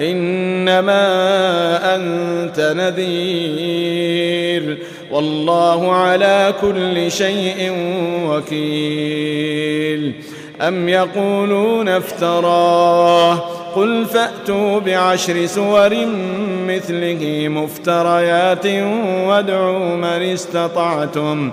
إنما أنت نذير والله على كل شيء وكيل. أم يقولون افتراه؟ قل فأتوا بعشر سور مثله مفتريات وادعوا من استطعتم.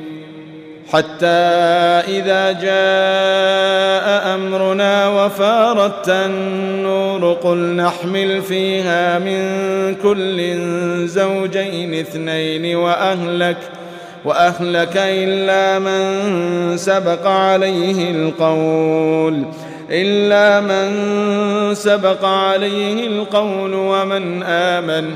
حتى إذا جاء أمرنا وفارت النور قل نحمل فيها من كل زوجين اثنين وأهلك وأهلك إلا من سبق عليه القول إلا من سبق عليه القول ومن آمن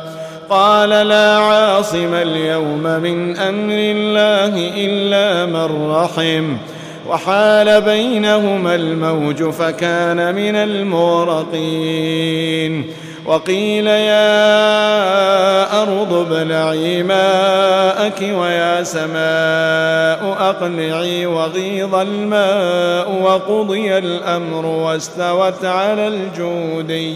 قال لا عاصم اليوم من أمر الله إلا من رحم وحال بينهما الموج فكان من المورقين وقيل يا أرض بلعي ماءك ويا سماء أقلعي وغيظ الماء وقضي الأمر واستوت على الجودي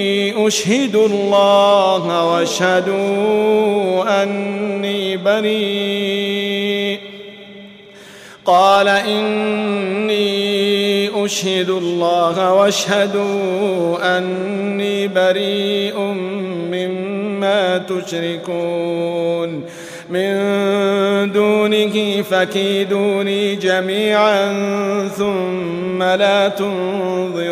اشهدوا الله واشهدوا أني بريء. قال إني أشهد الله واشهدوا أني بريء مما تشركون. من دونه فكيدوني جميعا ثم لا تنظرون.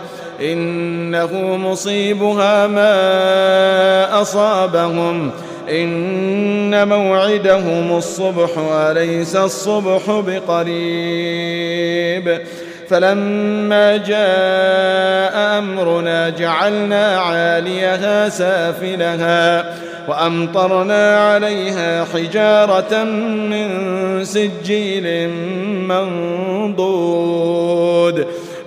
إنه مصيبها ما أصابهم. إن موعدهم الصبح وليس الصبح بقريب. فلما جاء أمرنا جعلنا عاليها سافلها وأمطرنا عليها حجارة من سجيل منضود.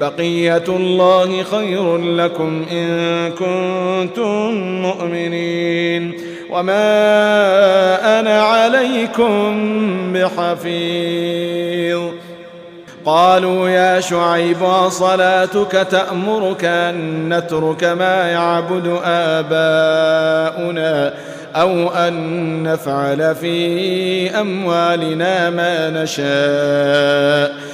بقية الله خير لكم إن كنتم مؤمنين وما أنا عليكم بحفيظ قالوا يا شعيب صلاتك تأمرك أن نترك ما يعبد آباؤنا أو أن نفعل في أموالنا ما نشاء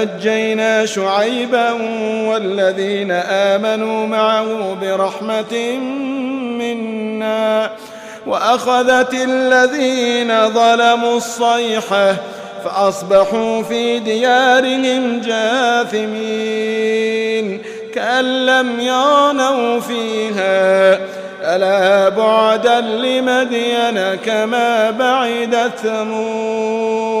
ونجينا شعيبا والذين آمنوا معه برحمة منا وأخذت الذين ظلموا الصيحة فأصبحوا في ديارهم جاثمين كأن لم يعنوا فيها ألا بعدا لمدين كما بعد ثمود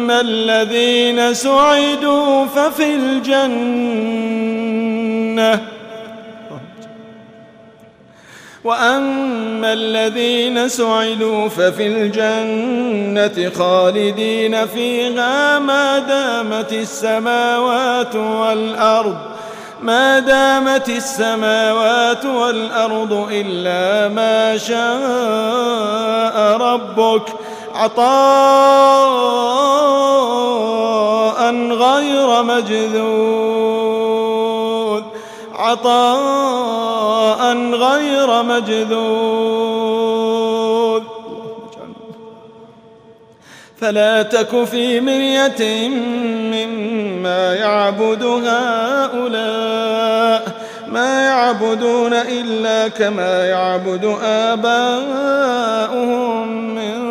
الذين سعدوا ففي الجنة وأما الذين سعدوا ففي الجنة خالدين فيها ما دامت السماوات والأرض ما دامت السماوات والأرض إلا ما شاء ربك عطاء غير مجذوذ. عطاء غير مجذوذ. فلا تك في مرية مما يعبد هؤلاء. ما يعبدون إلا كما يعبد آباؤهم من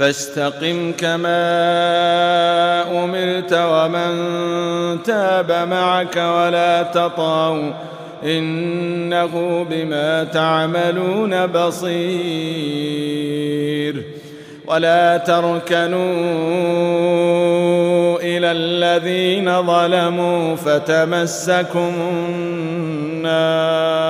فاستقم كما أمرت ومن تاب معك ولا تطاو إنه بما تعملون بصير ولا تركنوا إلى الذين ظلموا فتمسكم النار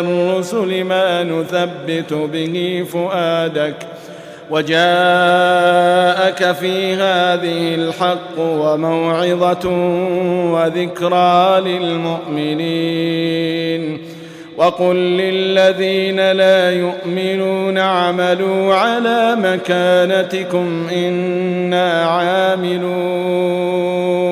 الرسل ما نثبت به فؤادك وجاءك في هذه الحق وموعظة وذكرى للمؤمنين وقل للذين لا يؤمنون عملوا على مكانتكم إنا عاملون